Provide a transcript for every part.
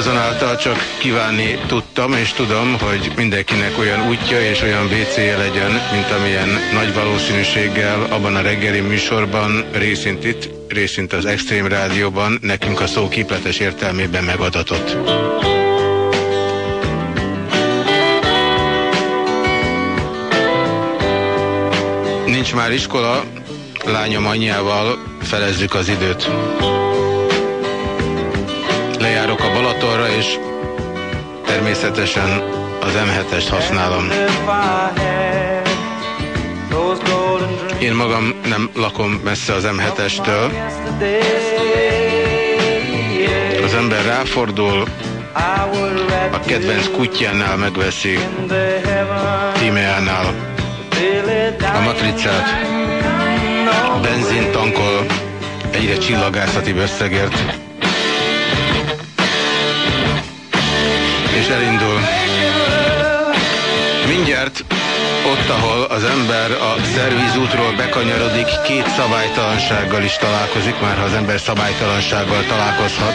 Mindazonáltal csak kívánni tudtam, és tudom, hogy mindenkinek olyan útja és olyan WC-je legyen, mint amilyen nagy valószínűséggel abban a reggeli műsorban részint itt, részint az Extrém Rádióban nekünk a szó képletes értelmében megadatott. Nincs már iskola, lányom anyjával felezzük az időt. És természetesen az M7-est használom. Én magam nem lakom messze az M7-estől. Az ember ráfordul, a kedvenc kutyánál megveszi, Timeánál a matricát, benzin tankol egyre csillagászati összegért, és elindul. Mindjárt ott, ahol az ember a szervízútról bekanyarodik, két szabálytalansággal is találkozik, már ha az ember szabálytalansággal találkozhat.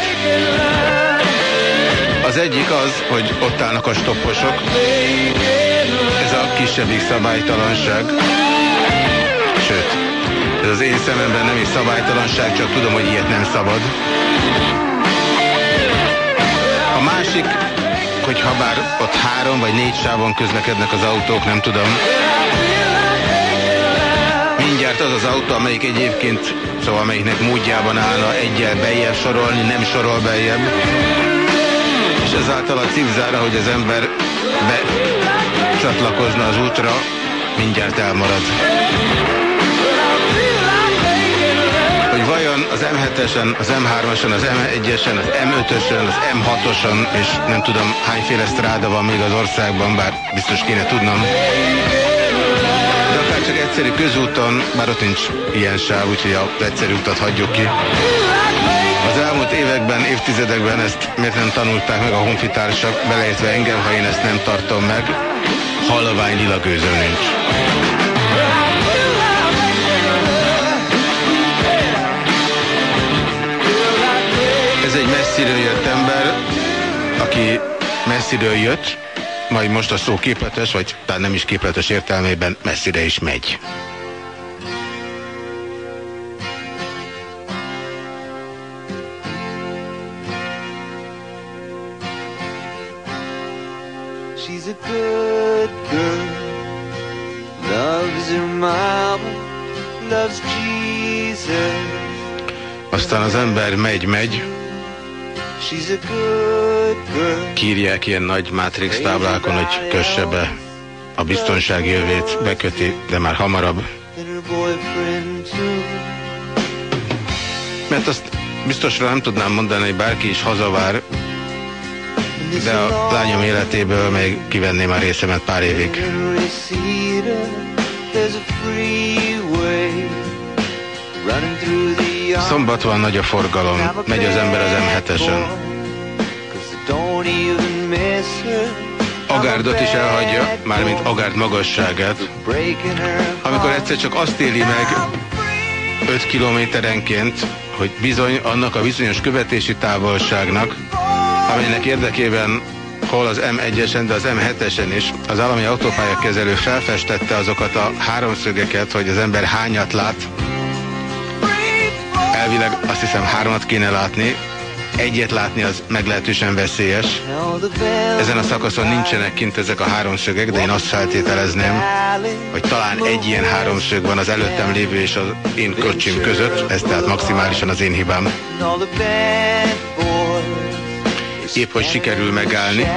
Az egyik az, hogy ott állnak a stopposok. Ez a kisebbik szabálytalanság. Sőt, ez az én szememben nem is szabálytalanság, csak tudom, hogy ilyet nem szabad. A másik, hogy ha bár ott három vagy négy sávon közlekednek az autók, nem tudom. Mindjárt az az autó, amelyik egyébként, szóval amelyiknek módjában állna egyel beljebb sorolni, nem sorol beljebb és ezáltal a cipzára, hogy az ember becsatlakozna az útra, mindjárt elmarad. Az M7-esen, az M3-ason, az M1-esen, az M5-ösen, az M6-oson, és nem tudom hányféle stráda van még az országban, bár biztos kéne tudnom. De akár csak egyszerű közúton, bár ott nincs ilyen sáv, úgyhogy az egyszerű utat hagyjuk ki. Az elmúlt években, évtizedekben ezt miért nem tanulták meg a honfitársak, beleértve engem, ha én ezt nem tartom meg, halvány lila nincs. Messziről jött ember, aki messziről jött, majd most a szó képletes, vagy talán nem is képletes értelmében messzire is megy. Aztán az ember megy-megy, kírják ilyen nagy Matrix táblákon, hogy kösse be a biztonsági jövét, beköti, de már hamarabb. Mert azt biztosra nem tudnám mondani, hogy bárki is hazavár, de a lányom életéből még kivenném a részemet pár évig. Szombat van nagy a forgalom, megy az ember az M7-esen. Agárdot is elhagyja, mármint Agárd magasságát. Amikor egyszer csak azt éli meg 5 kilométerenként, hogy bizony annak a bizonyos követési távolságnak, amelynek érdekében hol az M1-esen, de az M7-esen is az állami autópályakezelő felfestette azokat a háromszögeket, hogy az ember hányat lát. Elvileg azt hiszem háromat kéne látni, egyet látni az meglehetősen veszélyes. Ezen a szakaszon nincsenek kint ezek a háromszögek, de én azt feltételezném, hogy talán egy ilyen háromszög van az előttem lévő és az én kocsim között, ez tehát maximálisan az én hibám épp hogy sikerül megállni,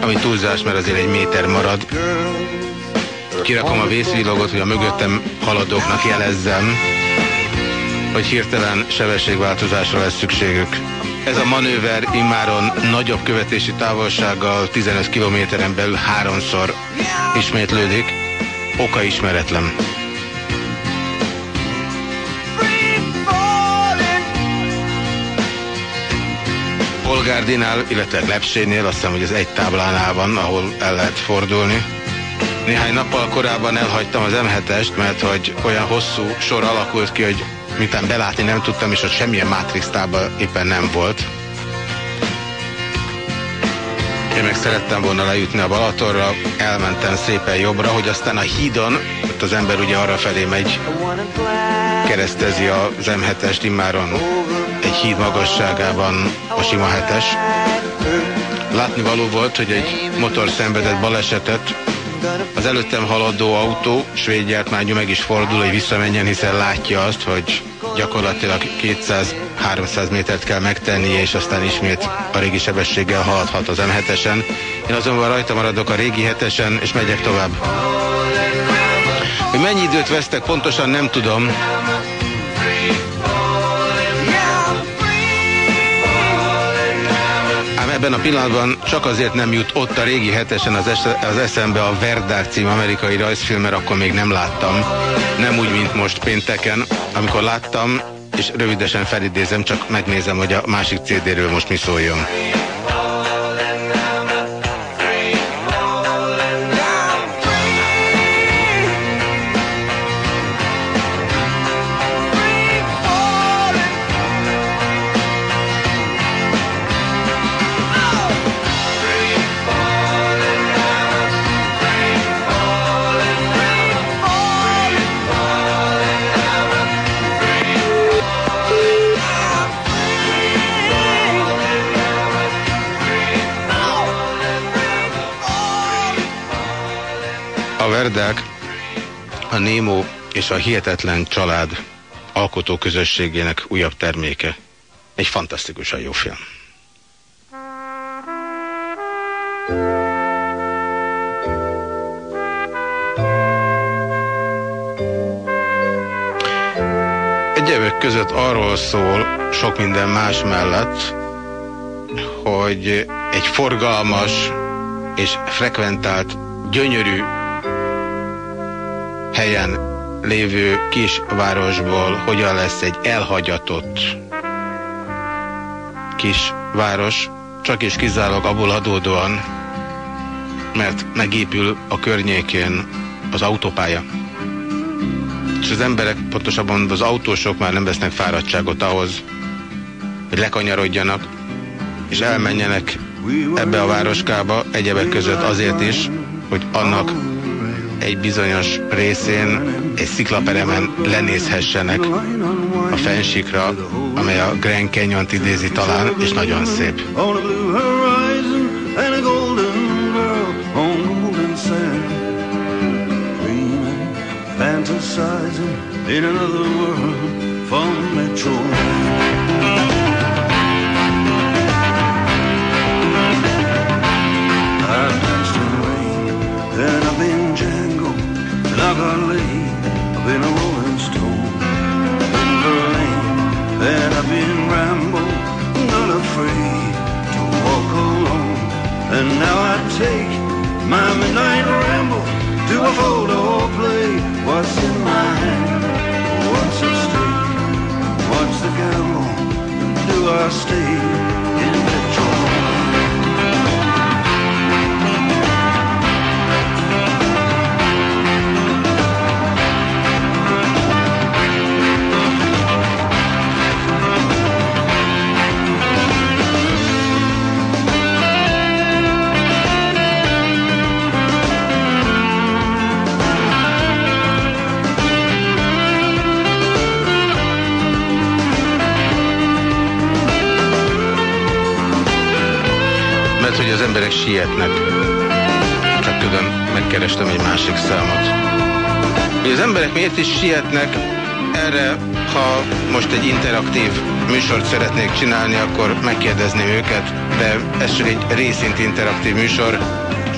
ami túlzás, mert azért egy méter marad. Kirakom a vészvilogot, hogy a mögöttem haladóknak jelezzem, hogy hirtelen sebességváltozásra lesz szükségük. Ez a manőver immáron nagyobb követési távolsággal 15 kilométeren belül háromszor ismétlődik, oka ismeretlen. Polgárdinál, illetve Lepsénél, azt hiszem, hogy ez egy táblánál van, ahol el lehet fordulni. Néhány nappal korábban elhagytam az M7-est, mert hogy olyan hosszú sor alakult ki, hogy miután belátni nem tudtam, és ott semmilyen Matrix tábla éppen nem volt. Én meg szerettem volna lejutni a Balatorra, elmentem szépen jobbra, hogy aztán a hídon, ott az ember ugye arra felé megy, keresztezi az M7-est immáron egy híd magasságában a sima. Látni való volt, hogy egy motor szenvedett balesetet, az előttem haladó autó svéd gyártmányú meg is fordul, hogy visszamenjen, hiszen látja azt, hogy gyakorlatilag 200-300 métert kell megtennie, és aztán ismét a régi sebességgel haladhat az M7-esen. Én azonban rajta maradok a régi hetesen, és megyek tovább. Hogy mennyi időt vesztek, pontosan nem tudom. Ebben a pillanatban csak azért nem jut ott a régi hetesen az, es az eszembe a Verdák cím amerikai rajzfilm, mert akkor még nem láttam. Nem úgy, mint most pénteken, amikor láttam, és rövidesen felidézem, csak megnézem, hogy a másik CD-ről most mi szóljon. Verdák a Némó és a Hihetetlen Család alkotó közösségének újabb terméke. Egy fantasztikusan jó film. Egyebek között arról szól, sok minden más mellett, hogy egy forgalmas és frekventált, gyönyörű helyen lévő kisvárosból hogyan lesz egy elhagyatott kisváros, csak is kizárólag abból adódóan, mert megépül a környékén az autópálya. És az emberek, pontosabban az autósok már nem vesznek fáradtságot ahhoz, hogy lekanyarodjanak, és elmenjenek ebbe a városkába, egyebek között azért is, hogy annak egy bizonyos részén egy sziklaperemen lenézhessenek a fensikra, amely a Grand Canyon-t idézi talán, és nagyon szép. Fantasizing in another world from Metro. Afraid to walk alone. And now I take my midnight ramble to a photo play. What's in my hand? What's at stake? What's the gamble? Do I stay emberek sietnek. Csak tudom, megkerestem egy másik számot. Hogy az emberek miért is sietnek, erre, ha most egy interaktív műsort szeretnék csinálni, akkor megkérdezném őket, de ez csak egy részint interaktív műsor.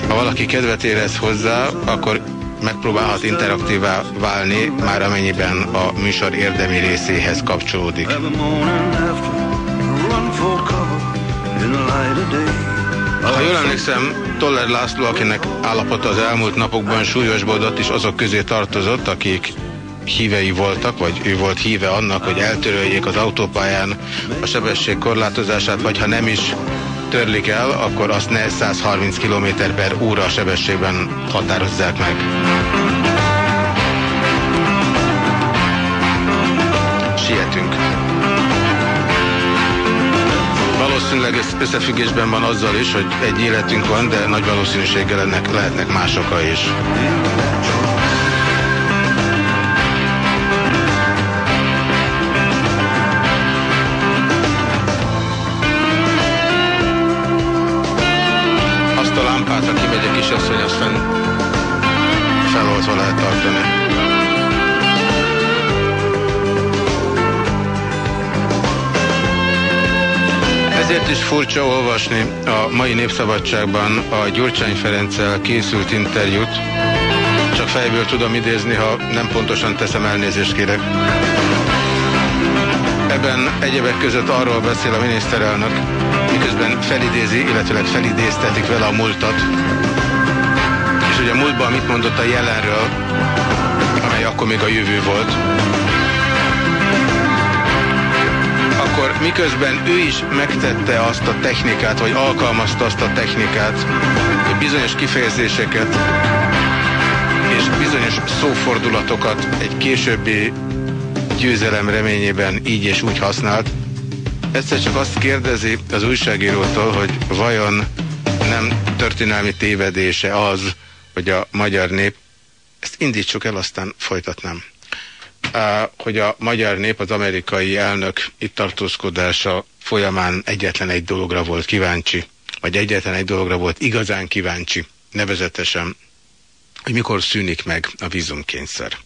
Ha valaki kedvet érez hozzá, akkor megpróbálhat interaktívá válni, már amennyiben a műsor érdemi részéhez kapcsolódik. Ha jól emlékszem, Toller László, akinek állapota az elmúlt napokban súlyosbodott, és azok közé tartozott, akik hívei voltak, vagy ő volt híve annak, hogy eltöröljék az autópályán a sebesség korlátozását, vagy ha nem is törlik el, akkor azt ne 130 km per óra sebességben határozzák meg. Valószínűleg összefüggésben van azzal is, hogy egy életünk van, de nagy valószínűséggel ennek lehetnek más oka is. Azt a lámpát, aki megy a kisasszony, azt fenn feloltva lehet tartani. Ezért is furcsa olvasni a mai Népszabadságban a Gyurcsány Ferenccel készült interjút. Csak fejből tudom idézni, ha nem pontosan teszem elnézést kérek. Ebben egyebek között arról beszél a miniszterelnök, miközben felidézi, illetőleg felidéztetik vele a múltat. És ugye a múltban mit mondott a jelenről, amely akkor még a jövő volt. Akkor miközben ő is megtette azt a technikát, vagy alkalmazta azt a technikát, hogy bizonyos kifejezéseket és bizonyos szófordulatokat egy későbbi győzelem reményében így és úgy használt. Egyszer csak azt kérdezi az újságírótól, hogy vajon nem történelmi tévedése az, hogy a magyar nép, ezt indítsuk el, aztán folytatnám hogy a magyar nép az amerikai elnök itt tartózkodása folyamán egyetlen egy dologra volt kíváncsi, vagy egyetlen egy dologra volt igazán kíváncsi, nevezetesen, hogy mikor szűnik meg a vízumkényszer.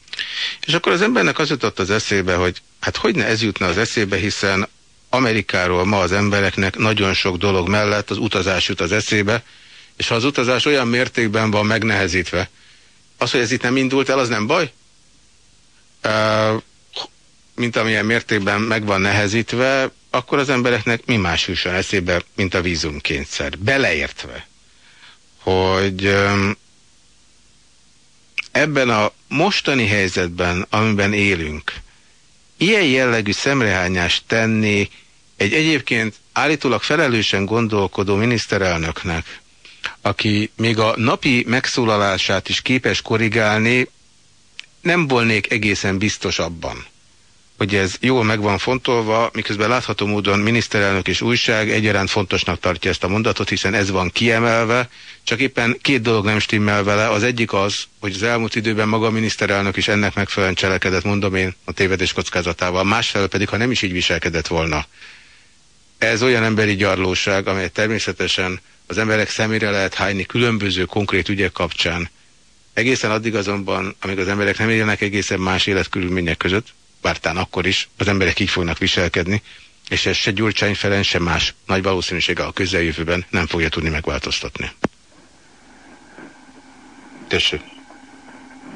És akkor az embernek az jutott az eszébe, hogy hát hogy ne ez jutna az eszébe, hiszen Amerikáról ma az embereknek nagyon sok dolog mellett az utazás jut az eszébe, és ha az utazás olyan mértékben van megnehezítve, az, hogy ez itt nem indult el, az nem baj? Mint amilyen mértékben meg van nehezítve, akkor az embereknek mi más jusson eszébe, mint a vízumkényszer. Beleértve, hogy ebben a mostani helyzetben, amiben élünk, ilyen jellegű szemrehányást tenni egy egyébként állítólag felelősen gondolkodó miniszterelnöknek, aki még a napi megszólalását is képes korrigálni, nem volnék egészen biztos abban, hogy ez jól meg van fontolva, miközben látható módon miniszterelnök és újság egyaránt fontosnak tartja ezt a mondatot, hiszen ez van kiemelve, csak éppen két dolog nem stimmel vele. Az egyik az, hogy az elmúlt időben maga a miniszterelnök is ennek megfelelően cselekedett, mondom én, a tévedés kockázatával. Másfelől pedig, ha nem is így viselkedett volna. Ez olyan emberi gyarlóság, amelyet természetesen az emberek szemére lehet hányni különböző konkrét ügyek kapcsán, Egészen addig azonban, amíg az emberek nem élnek egészen más életkörülmények között, bártán akkor is, az emberek így fognak viselkedni, és ez se Gyurcsány Ferenc, se más nagy valószínűséggel a közeljövőben nem fogja tudni megváltoztatni. Tessék.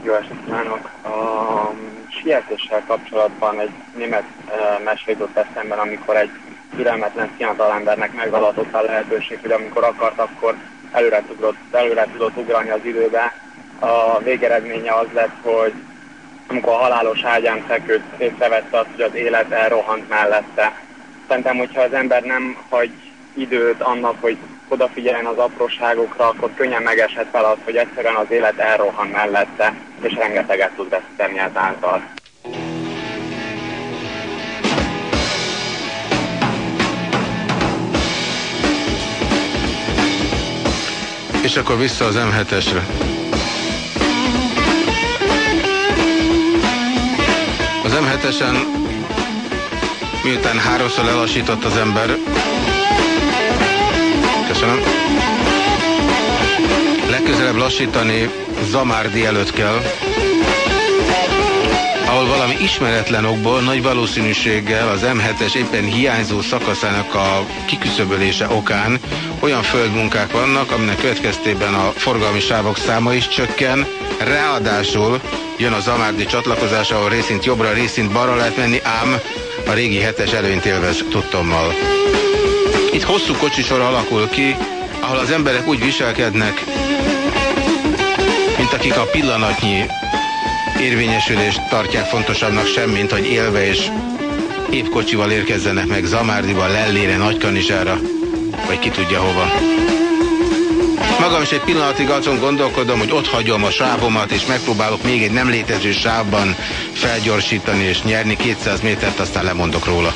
Jó estét kívánok! A sietéssel kapcsolatban egy német uh, mesé jutott eszemben, amikor egy türelmetlen fiatalembernek megadatott a lehetőség, hogy amikor akart, akkor előre tudott, előre tudott ugrani az időbe, a végeredménye az lett, hogy amikor a halálos ágyán feküdt, észrevette azt, hogy az élet elrohant mellette. Szerintem, hogyha az ember nem hagy időt annak, hogy odafigyeljen az apróságokra, akkor könnyen megeshet fel az, hogy egyszerűen az élet elrohan mellette, és rengeteget tud veszíteni ezáltal. És akkor vissza az M7-esre. Az M7-esen miután háromszor lelassított az ember. Köszönöm. Legközelebb lassítani Zamárdi előtt kell ahol valami ismeretlen okból nagy valószínűséggel az M7-es éppen hiányzó szakaszának a kiküszöbölése okán olyan földmunkák vannak, aminek következtében a forgalmi sávok száma is csökken, ráadásul jön a Zamárdi csatlakozás, ahol részint jobbra, részint balra lehet menni, ám a régi hetes előnyt élvez tudtommal. Itt hosszú kocsisor alakul ki, ahol az emberek úgy viselkednek, mint akik a pillanatnyi érvényesülést tartják fontosabbnak semmint, hogy élve és épp kocsival érkezzenek meg Zamárdiba, Lellére, Nagykanizsára, vagy ki tudja hova. Magam is egy pillanatig azon gondolkodom, hogy ott hagyom a sávomat, és megpróbálok még egy nem létező sávban felgyorsítani és nyerni 200 métert, aztán lemondok róla.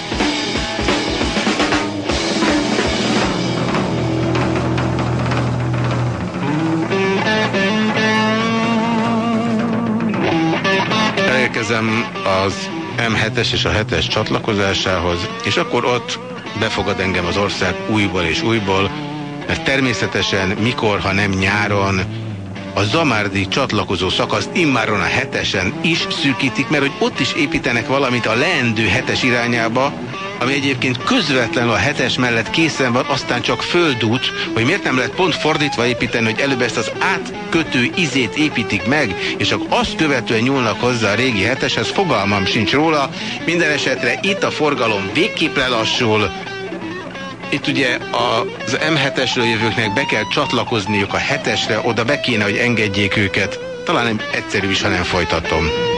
Elérkezem az M7-es és a 7-es csatlakozásához, és akkor ott befogad engem az ország újból és újból, mert természetesen mikor, ha nem nyáron, a Zamárdi csatlakozó szakaszt immáron a hetesen is szűkítik, mert hogy ott is építenek valamit a leendő hetes irányába, ami egyébként közvetlenül a hetes mellett készen van, aztán csak földút, hogy miért nem lehet pont fordítva építeni, hogy előbb ezt az átkötő izét építik meg, és csak azt követően nyúlnak hozzá a régi heteshez, fogalmam sincs róla. Minden esetre itt a forgalom végképp lelassul, itt ugye az M7-esről jövőknek be kell csatlakozniuk a 7-esre, oda be kéne, hogy engedjék őket. Talán egyszerű is, ha nem folytatom.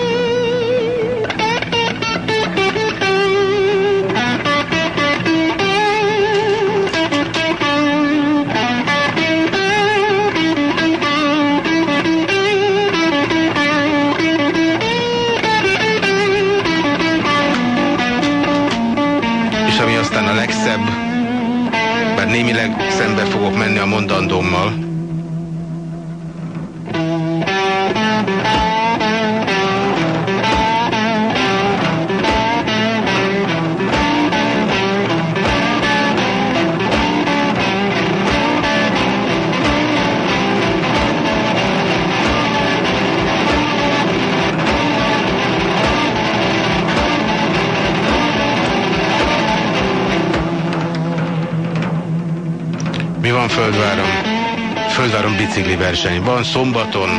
Verseny. Van szombaton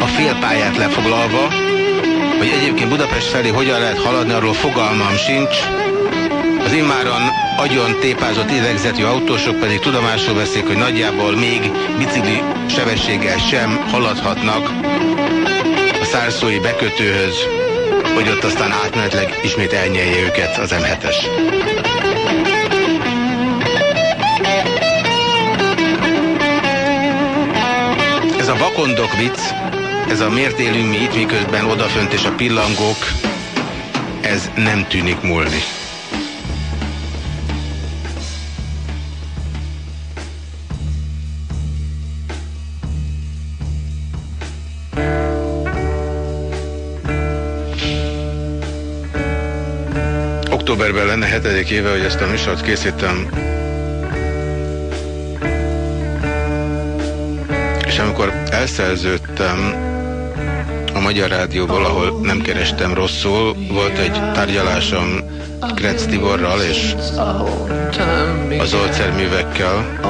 a félpályát lefoglalva, hogy egyébként Budapest felé hogyan lehet haladni, arról fogalmam sincs. Az immáron agyon tépázott idegzetű autósok pedig tudomásul veszik, hogy nagyjából még bicikli sebességgel sem haladhatnak a szárszói bekötőhöz, hogy ott aztán átmenetleg ismét elnyelje őket az M7-es. Ez a vakondok vicc, ez a miért élünk mi itt, miközben odafönt és a pillangók, ez nem tűnik múlni. Októberben lenne hetedik éve, hogy ezt a műsort készítem. Elszerződtem a Magyar Rádióból, ahol nem kerestem rosszul, volt egy tárgyalásom Kretz Tiborral és az olcerművekkel.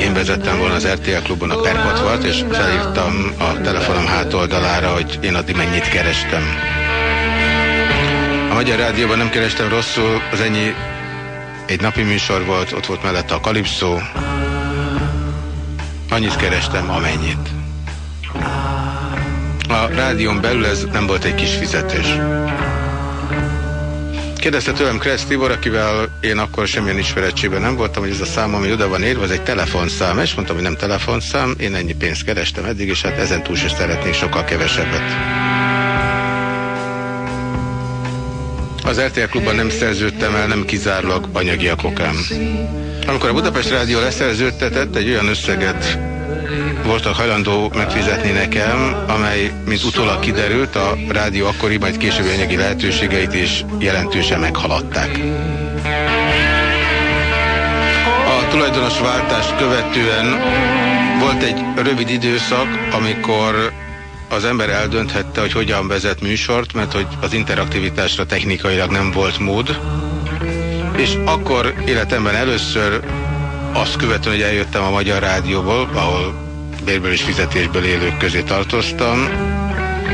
Én vezettem volna az RTL klubon a Perpatvat, és felírtam a telefonom hátoldalára, hogy én addig mennyit kerestem. A Magyar Rádióban nem kerestem rosszul, az ennyi egy napi műsor volt, ott volt mellette a Kalipszó. Annyit kerestem, amennyit. A rádión belül ez nem volt egy kis fizetés. Kérdezte tőlem Kressz Tibor, akivel én akkor semmilyen ismerettségben nem voltam, hogy ez a szám, ami oda van írva, az egy telefonszám, és mondtam, hogy nem telefonszám, én ennyi pénzt kerestem eddig, és hát ezen túl se szeretnék sokkal kevesebbet. Az RTL klubban nem szerződtem el, nem kizárólag anyagiak okán. Amikor a Budapest Rádió leszerződtetett, egy olyan összeget voltak hajlandó megfizetni nekem, amely, mint utólag kiderült, a rádió akkori, majd későbbi anyagi lehetőségeit is jelentősen meghaladták. A tulajdonos váltást követően volt egy rövid időszak, amikor az ember eldönthette, hogy hogyan vezet műsort, mert hogy az interaktivitásra technikailag nem volt mód. És akkor életemben először azt követően, hogy eljöttem a Magyar Rádióból, ahol bérből és fizetésből élők közé tartoztam,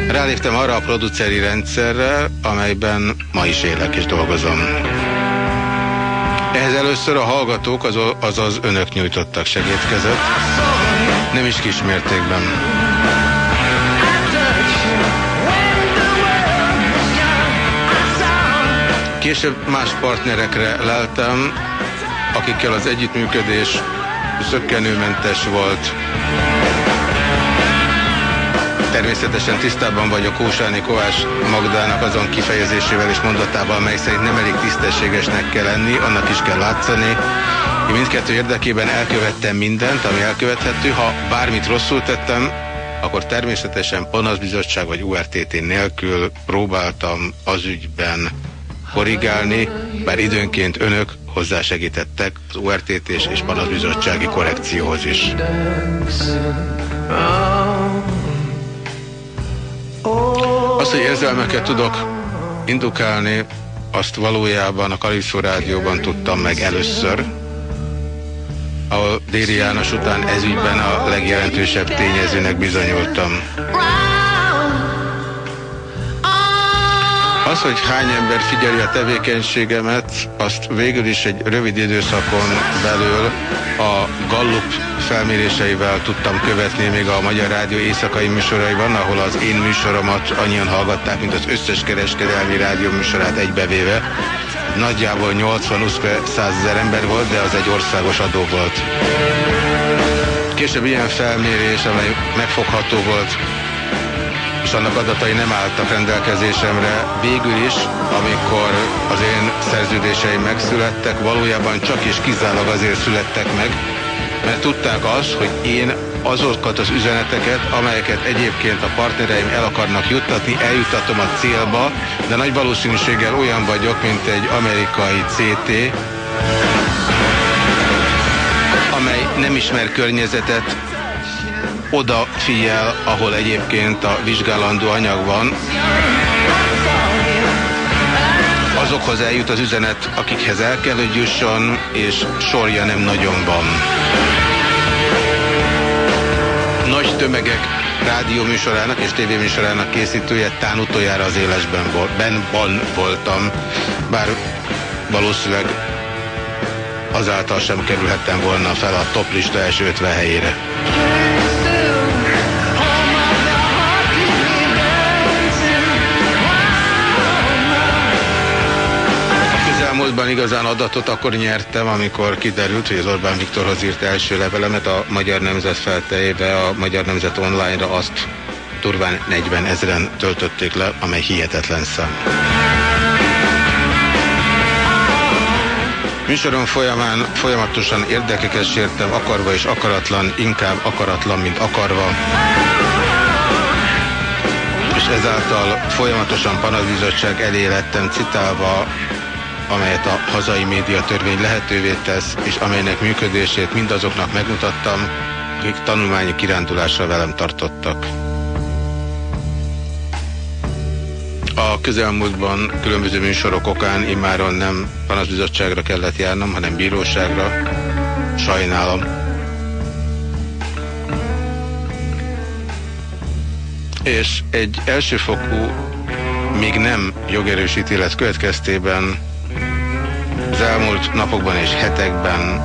ráléptem arra a produceri rendszerre, amelyben ma is élek és dolgozom. Ehhez először a hallgatók, azaz az, az önök nyújtottak segítkezet, nem is kismértékben. Később más partnerekre leltem, akikkel az együttműködés szökkenőmentes volt. Természetesen tisztában vagyok Kósáni Kovács Magdának azon kifejezésével és mondatával, mely szerint nem elég tisztességesnek kell lenni, annak is kell látszani. Én mindkettő érdekében elkövettem mindent, ami elkövethető. Ha bármit rosszul tettem, akkor természetesen panaszbizottság vagy URTT nélkül próbáltam az ügyben korrigálni, bár időnként önök hozzásegítettek az URTT és, és panaszbizottsági korrekcióhoz is. Azt, hogy érzelmeket tudok indukálni, azt valójában a Kalipszó Rádióban tudtam meg először, ahol Déri János után ezügyben a legjelentősebb tényezőnek bizonyultam. Az, hogy hány ember figyeli a tevékenységemet, azt végül is egy rövid időszakon belül a Gallup felméréseivel tudtam követni még a Magyar Rádió éjszakai műsoraiban, ahol az én műsoromat annyian hallgatták, mint az összes kereskedelmi rádió műsorát egybevéve. Nagyjából 80-100 ezer ember volt, de az egy országos adó volt. Később ilyen felmérés, amely megfogható volt, és annak adatai nem álltak rendelkezésemre. Végül is, amikor az én szerződéseim megszülettek, valójában csak és kizárólag azért születtek meg, mert tudták azt, hogy én azokat az üzeneteket, amelyeket egyébként a partnereim el akarnak juttatni, eljutatom a célba, de nagy valószínűséggel olyan vagyok, mint egy amerikai CT, amely nem ismer környezetet, oda figyel, ahol egyébként a vizsgálandó anyag van, azokhoz eljut az üzenet, akikhez el kell, hogy jusson, és sorja nem nagyon van. Nagy tömegek rádióműsorának és tévéműsorának készítője tán utoljára az élesben volt, ben, ban voltam, bár valószínűleg azáltal sem kerülhettem volna fel a toplista első 50 helyére. Múltban igazán adatot akkor nyertem, amikor kiderült, hogy az Orbán Viktorhoz írt első levelemet a Magyar Nemzet feltejébe, a Magyar Nemzet online-ra azt turván 40 ezeren töltötték le, amely hihetetlen szám. Műsoron folyamán folyamatosan érdekeket sértem, akarva és akaratlan, inkább akaratlan, mint akarva. És ezáltal folyamatosan panaszbizottság elé lettem citálva amelyet a hazai média törvény lehetővé tesz, és amelynek működését mindazoknak megmutattam, akik tanulmányi kirándulásra velem tartottak. A közelmúltban különböző műsorok okán immáron nem panaszbizottságra kellett járnom, hanem bíróságra. Sajnálom. És egy elsőfokú, még nem jogerős ítélet következtében az elmúlt napokban és hetekben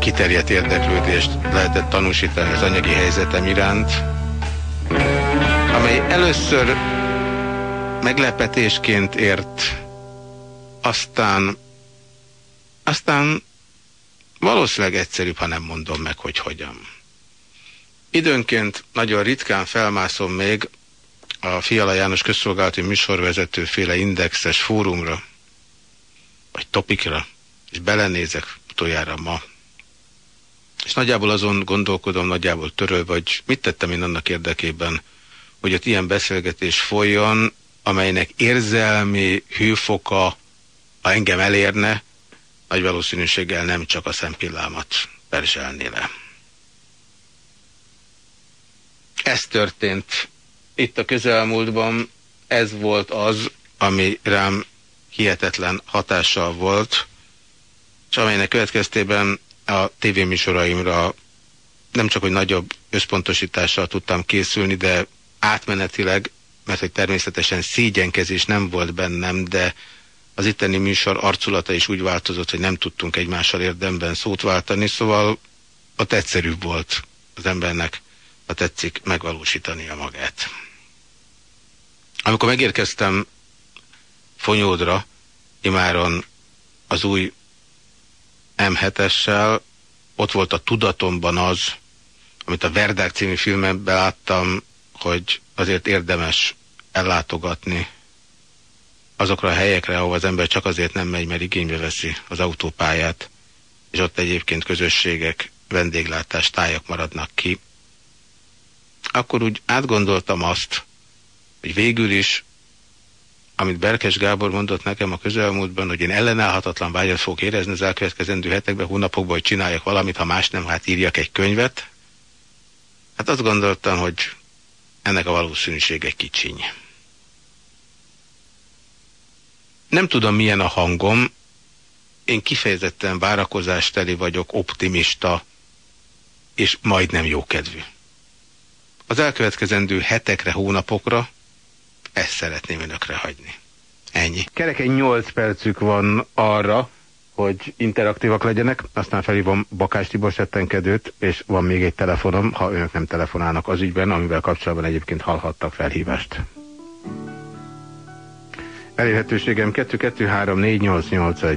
kiterjedt érdeklődést lehetett tanúsítani az anyagi helyzetem iránt, amely először meglepetésként ért, aztán, aztán valószínűleg egyszerűbb, ha nem mondom meg, hogy hogyan. Időnként nagyon ritkán felmászom még a Fiala János közszolgálati műsorvezető féle indexes fórumra, vagy topikra, és belenézek utoljára ma, és nagyjából azon gondolkodom, nagyjából töröl, vagy. Mit tettem én annak érdekében, hogy ott ilyen beszélgetés folyjon, amelynek érzelmi hőfoka, ha engem elérne, nagy valószínűséggel nem csak a szempillámat perzselné le. Ez történt itt a közelmúltban, ez volt az, ami rám hihetetlen hatással volt, és amelynek következtében a tévéműsoraimra nem csak, hogy nagyobb összpontosítással tudtam készülni, de átmenetileg, mert hogy természetesen szégyenkezés nem volt bennem, de az itteni műsor arculata is úgy változott, hogy nem tudtunk egymással érdemben szót váltani, szóval ott egyszerűbb volt az embernek, ha tetszik, megvalósítani a magát. Amikor megérkeztem Fonyódra, imáron az új M7-essel, ott volt a tudatomban az, amit a Verdák című filmben láttam, hogy azért érdemes ellátogatni azokra a helyekre, ahol az ember csak azért nem megy, mert igénybe veszi az autópályát, és ott egyébként közösségek, vendéglátás, tájak maradnak ki. akkor úgy átgondoltam azt, hogy végül is, amit Berkes Gábor mondott nekem a közelmúltban, hogy én ellenállhatatlan vágyat fogok érezni az elkövetkezendő hetekben, hónapokban, hogy csináljak valamit, ha más nem, hát írjak egy könyvet. Hát azt gondoltam, hogy ennek a valószínűsége kicsiny. Nem tudom, milyen a hangom. Én kifejezetten várakozásteli vagyok, optimista, és majdnem jókedvű. Az elkövetkezendő hetekre, hónapokra ezt szeretném önökre hagyni. Ennyi. Kereken 8 percük van arra, hogy interaktívak legyenek, aztán felhívom Bakás Tibor settenkedőt, és van még egy telefonom, ha önök nem telefonálnak az ügyben, amivel kapcsolatban egyébként hallhattak felhívást. Elérhetőségem 2234881.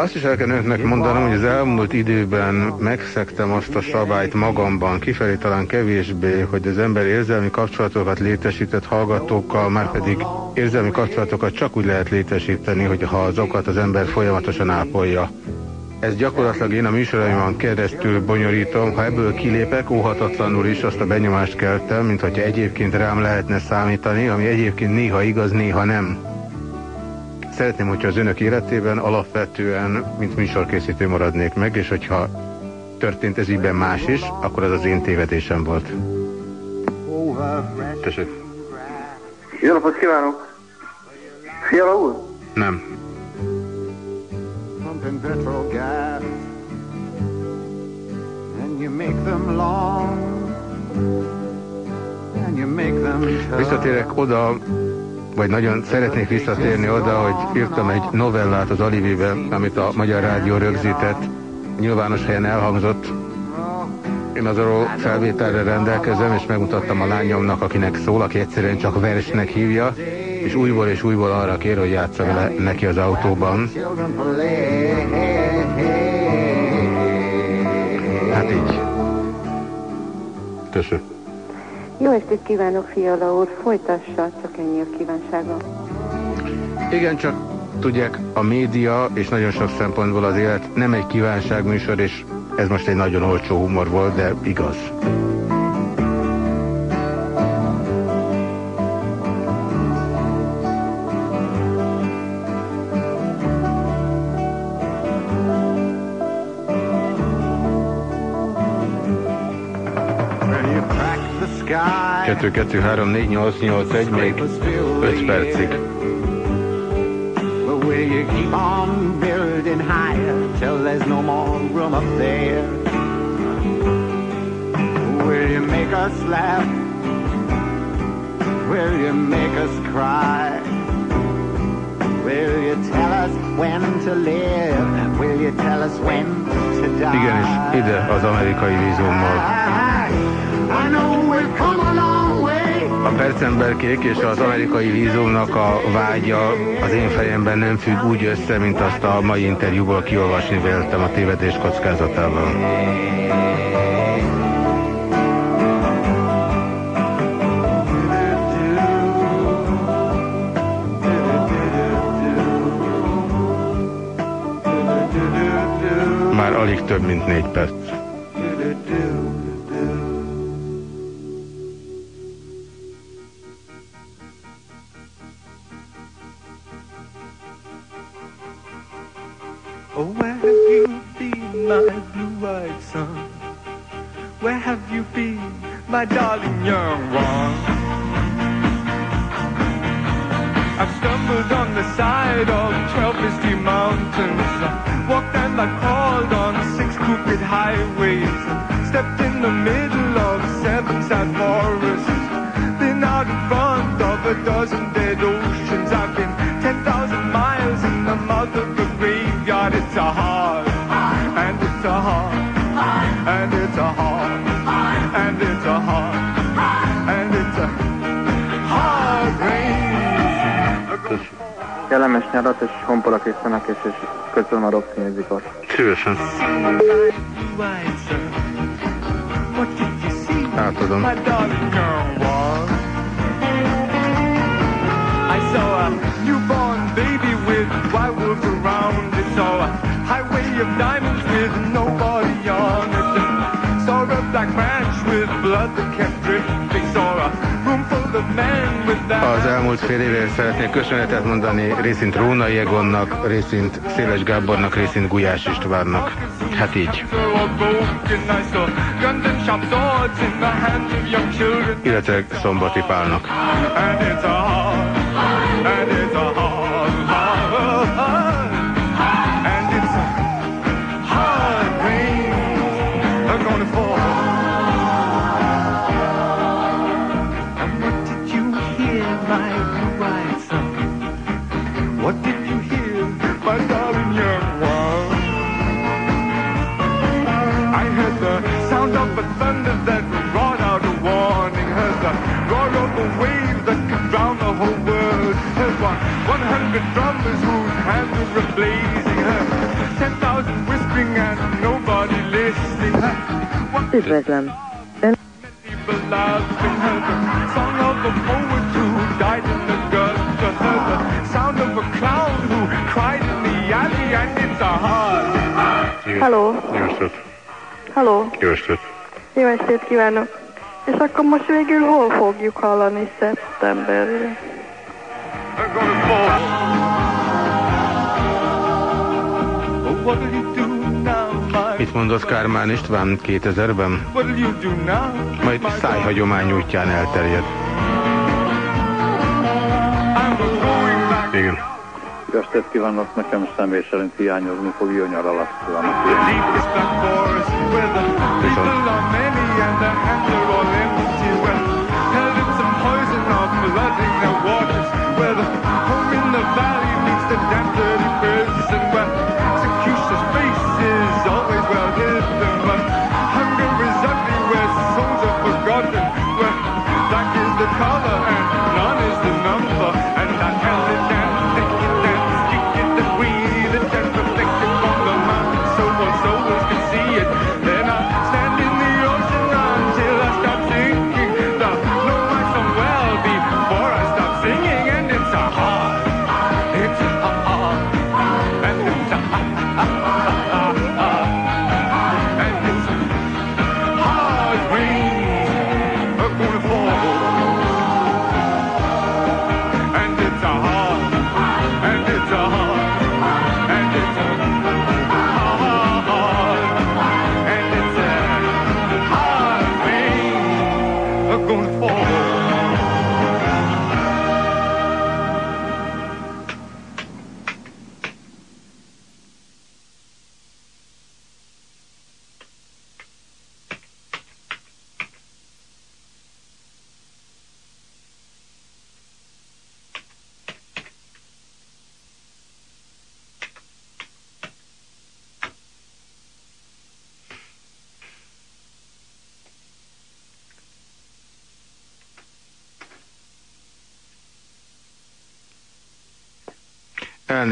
Azt is el kell önöknek mondanom, hogy az elmúlt időben megszektem azt a szabályt magamban, kifelé talán kevésbé, hogy az ember érzelmi kapcsolatokat létesített hallgatókkal, már pedig érzelmi kapcsolatokat csak úgy lehet létesíteni, hogy ha azokat az ember folyamatosan ápolja. Ez gyakorlatilag én a műsoraimon keresztül bonyolítom. Ha ebből kilépek, óhatatlanul is azt a benyomást keltem, mint hogyha egyébként rám lehetne számítani, ami egyébként néha igaz, néha nem. Szeretném, hogyha az önök életében alapvetően, mint műsorkészítő maradnék meg, és hogyha történt ez ígyben más is, akkor az az én tévedésem volt. Tessék. Jó napot kívánok! Fiala úr? Nem pumping petrol gas and you make them long and you make them Visszatérek oda, vagy nagyon szeretnék visszatérni oda, hogy írtam egy novellát az Alivibe, amit a Magyar Rádió rögzített, nyilvános helyen elhangzott. Én azról felvételre rendelkezem, és megmutattam a lányomnak, akinek szól, aki egyszerűen csak versnek hívja, és újból és újból arra kér, hogy játsza vele neki az autóban. Hát így. Köszönöm. Jó estét kívánok, Fiala úr, folytassa, csak ennyi a kívánsága. Igen, csak tudják, a média és nagyon sok szempontból az élet nem egy kívánságműsor, és ez most egy nagyon olcsó humor volt, de igaz. Kettő, kettő, három, négy, nyolc, nyolc, egy, még öt percig. Will you keep on building higher till there's no more room up there? Will you make us laugh? Will you make us cry? Will you tell us when to live? Will you tell us when to die? Igenis, ide az amerikai vízummal. A percemberkék és az amerikai vízumnak a vágya az én fejemben nem függ úgy össze, mint azt a mai interjúból kiolvasni véltem a tévedés kockázatával. Már alig több, mint négy perc. Oh, where have you been, my blue-eyed son? Where have you been, my darling young one? I've stumbled on the side of twelve misty mountains. I walked and I crawled on six crooked highways. Stepped in the middle of seven sad forests. Been out in front of a dozen dead old Kellemes nyarat, és honpola készítenek, és, és köszönöm a Roxy Musicot. Szívesen. Átadom. I saw a newborn baby with white wolves around it. Saw a highway of diamonds with nobody on it. Saw a black branch with blood that kept dripping. Saw a Az elmúlt fél évért szeretnék köszönetet mondani részint Rónai Egonnak, részint Széles Gábornak, részint Gulyás Istvánnak. Hát így. Illetve Szombati Pálnak. And it's a hard, and it's a hard, hundred drummers whose hands were blazing. Heard ten thousand whispering and nobody listening. Um, heard one Üdvözlöm. people laughing. Heard the song of a poet who died in the gutter. Heard the sound of a clown who cried in the alley. And it's a hard. Halló, Jó estét. halló, Jó estét. jó estét kívánok. És akkor most végül hol fogjuk hallani szeptemberre? Mit mondott Kármán István 2000-ben? What will you do now? Majd szájhagyomány útján elterjed. Igen. Jó estét kívánok, nekem személy szerint hiányozni fog, jó nyaralást kívánok. to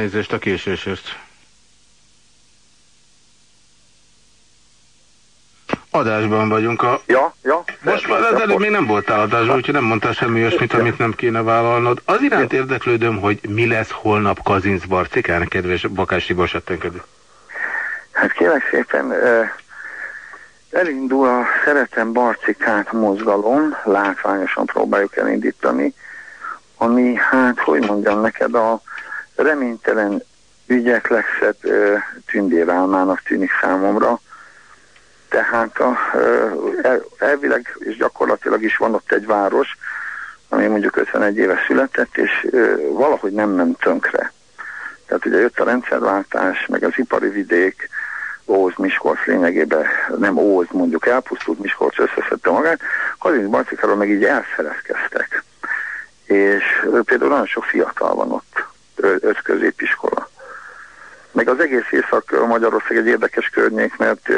Elnézést a késésért. Adásban vagyunk a... Ja, ja. Most már az előbb még nem voltál adásban, úgyhogy nem mondtál semmi olyasmit, amit nem kéne vállalnod. Az iránt érdeklődöm, hogy mi lesz holnap Kazinc Barcikán, kedves Bakás Tibor Settenkedő. Hát kérlek szépen, elindul a Szeretem Barcikát mozgalom, látványosan próbáljuk elindítani, ami, hát, hogy mondjam neked, a reménytelen ügyek legszebb tündérálmának tűnik számomra. Tehát a, el, elvileg és gyakorlatilag is van ott egy város, ami mondjuk 51 éve született, és valahogy nem ment tönkre. Tehát ugye jött a rendszerváltás, meg az ipari vidék, Óz, Miskolc lényegében, nem Óz, mondjuk elpusztult, Miskolc összeszedte magát, Kazinc Barcikáról meg így elfeledkeztek. és például nagyon sok fiatal van ott, középiskola. Meg az egész Észak-Magyarország egy érdekes környék, mert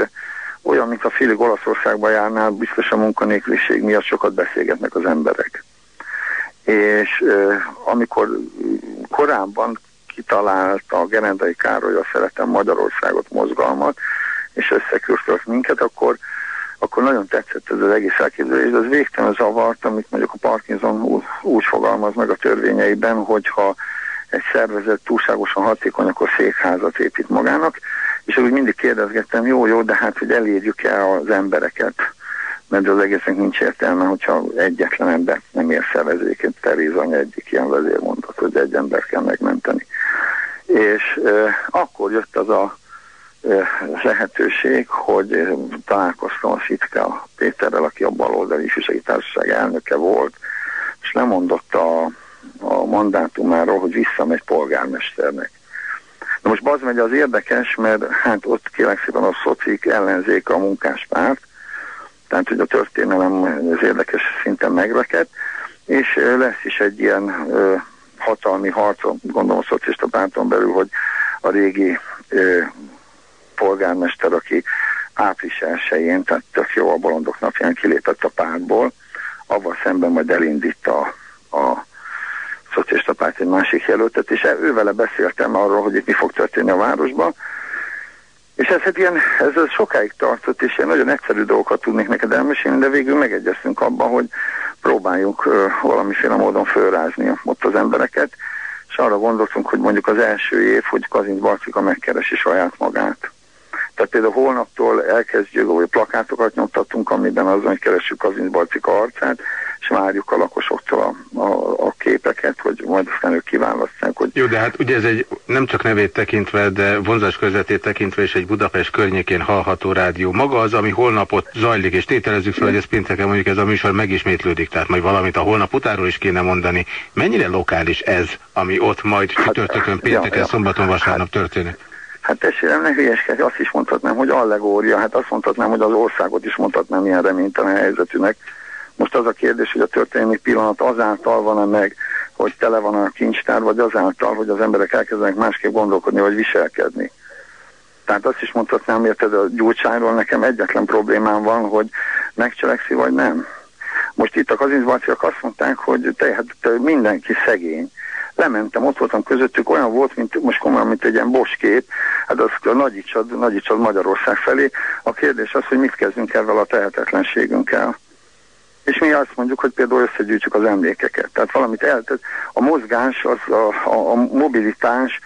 olyan, mint a félig Olaszországba járnál, biztos a munkanélküliség miatt sokat beszélgetnek az emberek. És amikor korábban kitalálta a Gerendai Károly a Szeretem Magyarországot mozgalmat, és összeküldtök minket, akkor, akkor nagyon tetszett ez az egész elképzelés, de az végtelen zavart, amit mondjuk a Parkinson úgy, úgy fogalmaz meg a törvényeiben, hogyha egy szervezet túlságosan hatékony, akkor székházat épít magának, és úgy mindig kérdezgettem, jó, jó, de hát, hogy elérjük el az embereket, mert az egésznek nincs értelme, hogyha egyetlen ember nem ér szervezéként. Teréz anya egyik ilyen vezérmondat, hogy egy ember kell megmenteni. És e, akkor jött az a lehetőség, hogy találkoztam a Szitka Péterrel, aki a baloldali ifjúsági társaság elnöke volt, és lemondott a mandátumáról, hogy visszamegy polgármesternek. Na most Baz megy az érdekes, mert hát ott kérlek szépen a szocik ellenzék a munkáspárt, tehát hogy a történelem az érdekes szinten megrekedt, és lesz is egy ilyen ö, hatalmi harc, gondolom a szocialista párton belül, hogy a régi ö, polgármester, aki április 1-én, tehát tök jó a bolondok napján kilépett a pártból, avval szemben majd elindít a, a szocialista párt egy másik jelöltet, és ővele beszéltem arról, hogy itt mi fog történni a városban, és ez, hát ilyen, ez, ez sokáig tartott, és ilyen nagyon egyszerű dolgokat tudnék neked elmesélni, de végül megegyeztünk abban, hogy próbáljunk uh, valamiféle módon fölrázni ott az embereket, és arra gondoltunk, hogy mondjuk az első év, hogy Kazinc Barcika megkeresi saját magát. Tehát például holnaptól elkezdjük, vagy plakátokat nyomtattunk, amiben azon, hogy keressük Kazinc Barcika arcát, és várjuk a lakosoktól a, a, a képeket, hogy majd aztán ők kiválasztják, hogy Jó, de hát ugye ez egy nem csak nevét tekintve, de vonzás közvetét tekintve is egy Budapest környékén hallható rádió. Maga az, ami holnapot zajlik, és tételezzük fel, hogy ez pénteken mondjuk ez a műsor megismétlődik, tehát majd valamit a holnap utánról is kéne mondani. Mennyire lokális ez, ami ott majd csütörtökön, pénteken, ja, ja. szombaton, vasárnap történik? Hát testvérem, ne hülyeskedj, azt is mondhatnám, hogy allegória, hát azt mondhatnám, hogy az országot is mondhatnám ilyen reménytelen helyzetűnek. Most az a kérdés, hogy a történelmi pillanat azáltal van-e meg, hogy tele van a kincstár, vagy azáltal, hogy az emberek elkezdenek másképp gondolkodni, vagy viselkedni. Tehát azt is mondhatnám, érted, a gyurcsányról nekem egyetlen problémám van, hogy megcselekszi, vagy nem. Most itt a kazincbarciak azt mondták, hogy te, hát, te mindenki szegény. Lementem, ott voltam közöttük, olyan volt, mint most komolyan, mint egy ilyen boskép, hát az a nagyítsad, nagyítsad Magyarország felé. A kérdés az, hogy mit kezdünk ezzel a tehetetlenségünkkel. És mi azt mondjuk, hogy például összegyűjtsük az emlékeket. Tehát valamit el, a mozgás, az, a, a, a mobilitás,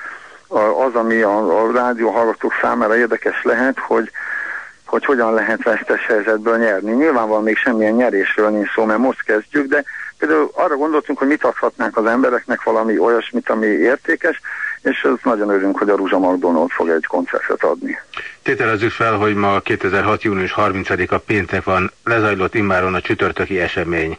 az, ami a, a rádió hallgatók számára érdekes lehet, hogy, hogy hogyan lehet vesztes helyzetből nyerni. Nyilvánvalóan még semmilyen nyerésről nincs szó, mert most kezdjük, de például arra gondoltunk, hogy mit adhatnánk az embereknek valami olyasmit, ami értékes, és az nagyon örülünk, hogy a Ruzsa McDonald fog egy koncertet adni. Tételezzük fel, hogy ma 2006. június 30-a péntek van, lezajlott immáron a csütörtöki esemény.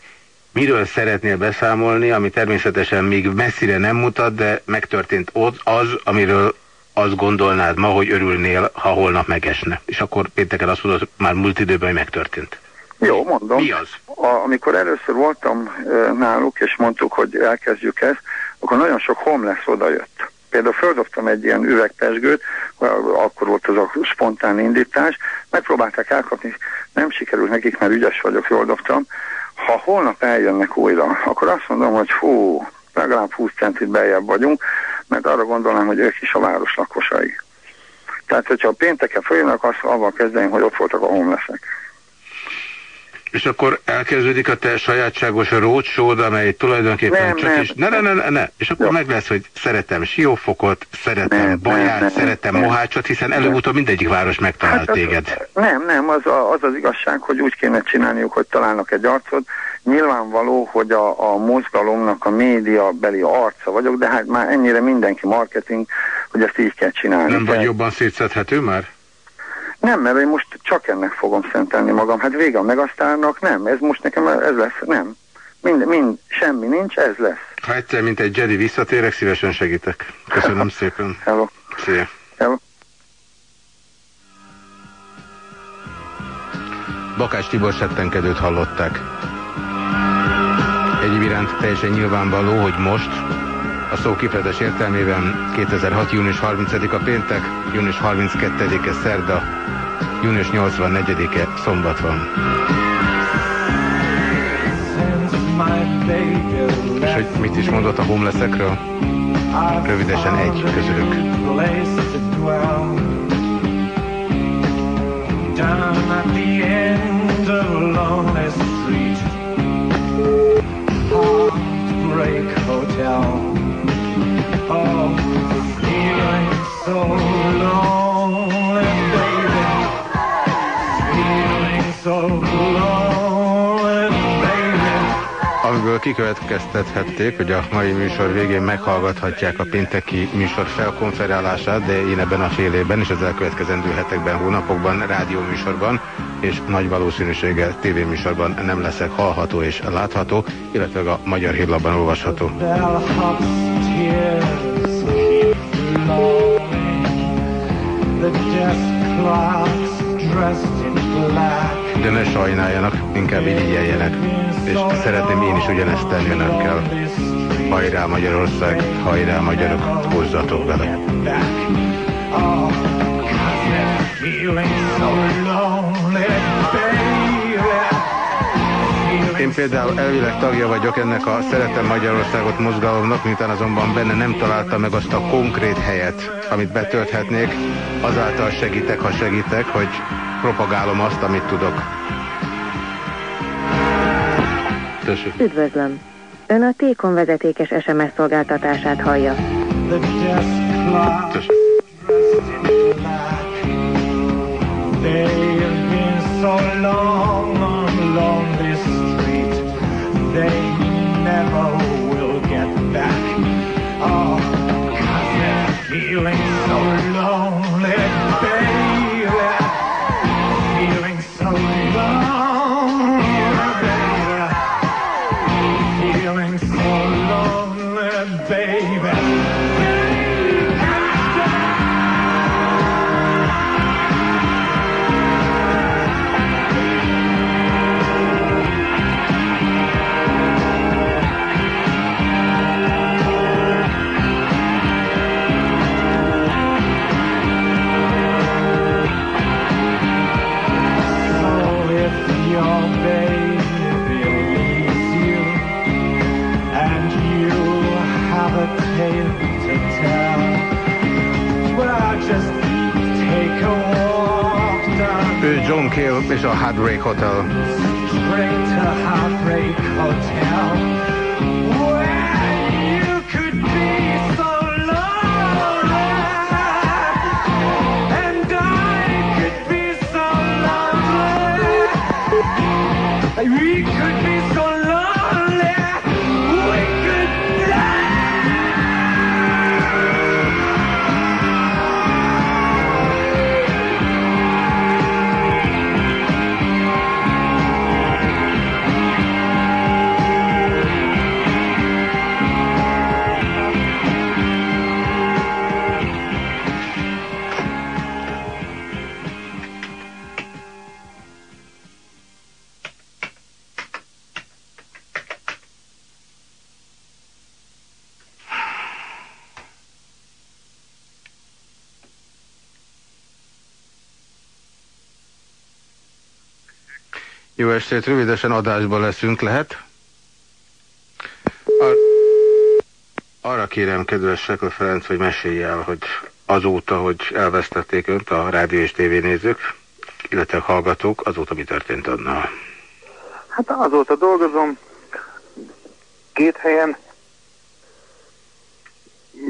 Miről szeretnél beszámolni, ami természetesen még messzire nem mutat, de megtörtént ott az, amiről azt gondolnád ma, hogy örülnél, ha holnap megesne. És akkor pénteken azt mondod, már múlt időben, hogy megtörtént. Jó, mondom. Mi az? A, amikor először voltam e, náluk, és mondtuk, hogy elkezdjük ezt, akkor nagyon sok homeless odajött. Például földobtam egy ilyen üvegpesgőt, akkor volt az a spontán indítás, megpróbálták elkapni, nem sikerült nekik, mert ügyes vagyok, jól dobtam. Ha holnap eljönnek újra, akkor azt mondom, hogy hú, legalább 20 centit beljebb vagyunk, mert arra gondolnám, hogy ők is a város lakosai. Tehát, hogyha pénteken följönnek, azt avval kezdeném, hogy ott voltak a homelessek. És akkor elkezdődik a te sajátságos roadshow amely tulajdonképpen Nem, csak nem. is... Ne, ne, ne, ne. És akkor Jó. meg lesz, hogy szeretem Siófokot, szeretem Nem, Baját, nem, szeretem nem. Mohácsot, hiszen előbb-utóbb mindegyik város megtalál Hát az- téged. Nem, nem, az, a, az az igazság, hogy úgy kéne csinálniuk, hogy találnak egy arcot. Nyilvánvaló, hogy a, a mozgalomnak a média beli arca vagyok, de hát már ennyire mindenki marketing, hogy ezt így kell csinálni. Nem vagy jobban szétszedhető már? Nem, mert én most csak ennek fogom szentelni magam. Hát vége a megasztárnak, nem, ez most nekem ez lesz, nem. Mind, mind, semmi nincs, ez lesz. Ha egyszer, mint egy Jedi visszatérek, szívesen segítek. Köszönöm szépen. Hello. Szia. Hello. Bakás Tibor settenkedőt hallották. Egyéb iránt teljesen nyilvánvaló, hogy most a szó kifejezés értelmében 2006. június 30-a péntek, június 32-e szerda, június 84-e szombat van. És hogy mit is mondott a homelessekről? Rövidesen egy közülük. Down at the end kikövetkeztethették, hogy a mai műsor végén meghallgathatják a pénteki műsor felkonferálását, de én ebben a fél évben és az elkövetkezendő hetekben, hónapokban rádióműsorban és nagy valószínűséggel tévéműsorban nem leszek hallható és látható, illetve a Magyar Hírlapban olvasható. The desk clerks dressed in black. De ne sajnáljanak, inkább irigyeljenek, és szeretném én is ugyanezt tenni önökkel. Hajrá Magyarország, hajrá magyarok, hozzatok baby. Én például elvileg tagja vagyok ennek a Szeretem Magyarországot mozgalomnak, miután azonban benne nem találtam meg azt a konkrét helyet, amit betölthetnék. Azáltal segítek, ha segítek, hogy propagálom azt, amit tudok. Tessék. Üdvözlöm! Ön a T-kon vezetékes SMS szolgáltatását hallja. Tessék. dressed in black. They've been so long Thank you, Mr. Heartbreak Hotel. Straight to Heartbreak Hotel. We could be Jó estét, rövidesen adásban leszünk, lehet? Ar arra kérem, kedves Sekő Ferenc, hogy mesélj el, hogy azóta, hogy elvesztették önt a rádió és tévénézők, illetve hallgatók, azóta mi történt annál? Hát azóta dolgozom, két helyen,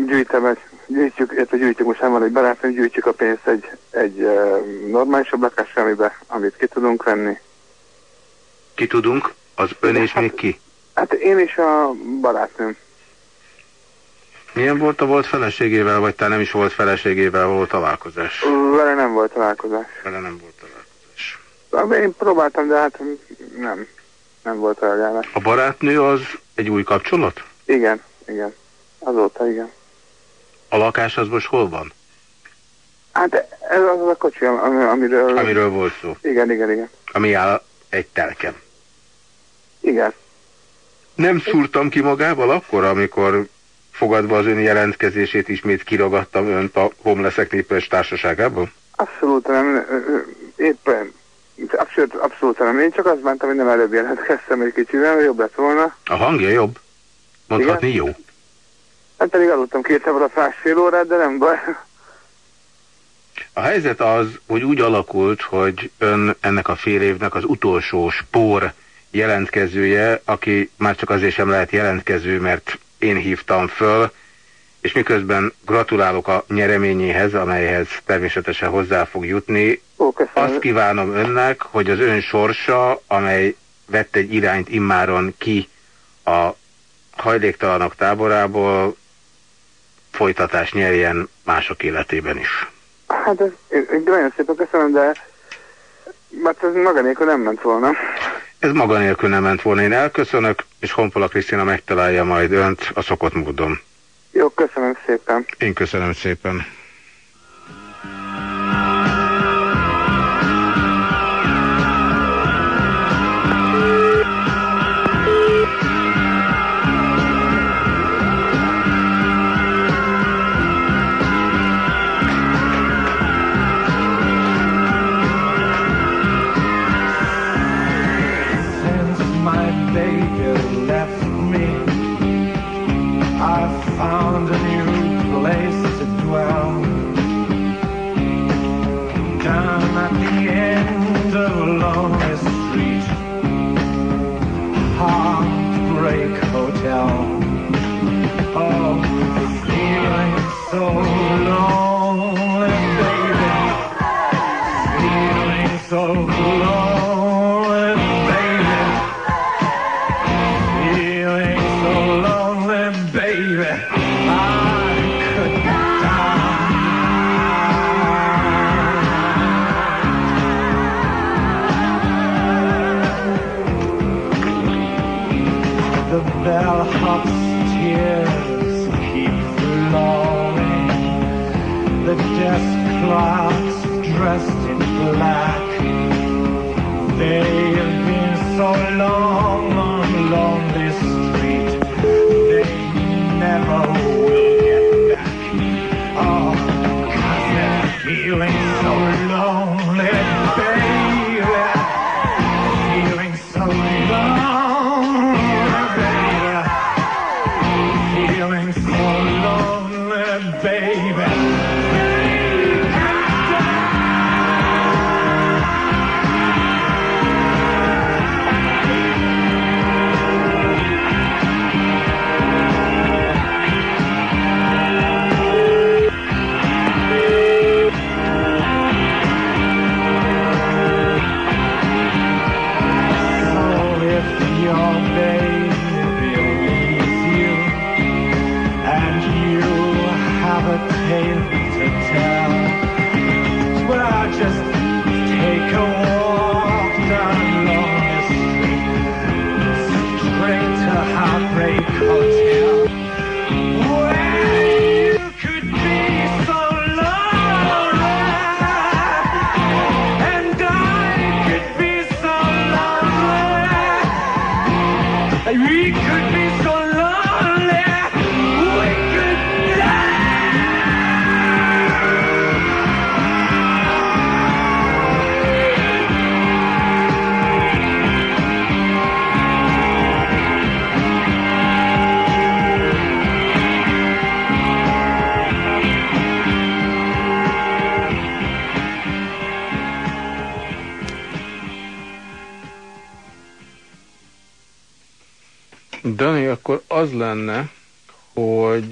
gyűjtem gyűjtjük, illetve gyűjtjük, most nem van egy barátom, gyűjtjük a pénzt egy, egy normálisabb lakásra, amibe, amit ki tudunk venni. Ki tudunk? Az ön és még ki? Hát én és a barátnőm. Milyen volt a volt feleségével, vagy talán nem is volt feleségével való találkozás? Vele nem volt találkozás. Vele nem volt találkozás. Én próbáltam, de hát nem, nem volt reagálás. A barátnő az egy új kapcsolat? Igen, igen. Azóta igen. A lakás az most hol van? Hát ez az a kocsi, ami, amiről... Amiről volt szó. Igen, igen, igen. Ami áll egy telken. Igen. Nem szúrtam ki magával akkor, amikor fogadva az ön jelentkezését ismét kiragadtam önt a Homelessek Népes Társaságában? Abszolút nem, éppen, abszolút, abszolút nem. Én csak azt bántam, hogy nem előbb jelentkeztem egy kicsivel, jobb lett volna. A hangja jobb? Mondhatni jó? Hát pedig aludtam két a fél órát, de nem baj. A helyzet az, hogy úgy alakult, hogy ön ennek a fél évnek az utolsó spór jelentkezője, aki már csak azért sem lehet jelentkező, mert én hívtam föl, és miközben gratulálok a nyereményéhez, amelyhez természetesen hozzá fog jutni, Ó, azt kívánom önnek, hogy az ön sorsa, amely vett egy irányt immáron ki a hajléktalanok táborából, folytatás nyerjen mások életében is. Hát ez, nagyon szépen köszönöm, de mert ez maga nélkül nem ment volna. Ez maga nélkül nem ment volna. Én elköszönök, és Honpola Krisztina megtalálja majd önt a szokott módon. Jó, köszönöm szépen. Én köszönöm szépen.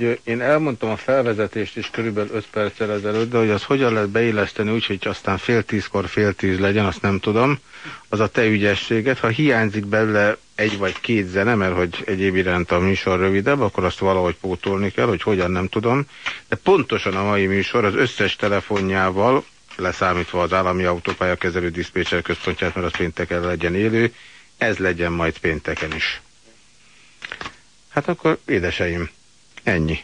Hogy én elmondtam a felvezetést is körülbelül 5 perccel ezelőtt, de hogy az hogyan lehet beilleszteni úgy, hogy aztán fél tízkor fél tíz legyen, azt nem tudom. Az a te ügyességet. Ha hiányzik belőle egy vagy két zene, mert hogy egyéb iránt a műsor rövidebb, akkor azt valahogy pótolni kell, hogy hogyan nem tudom. De pontosan a mai műsor az összes telefonjával, leszámítva az állami autópályakezelő diszpécser központját, mert az pénteken legyen élő, ez legyen majd pénteken is. Hát akkor, édeseim, ennyi.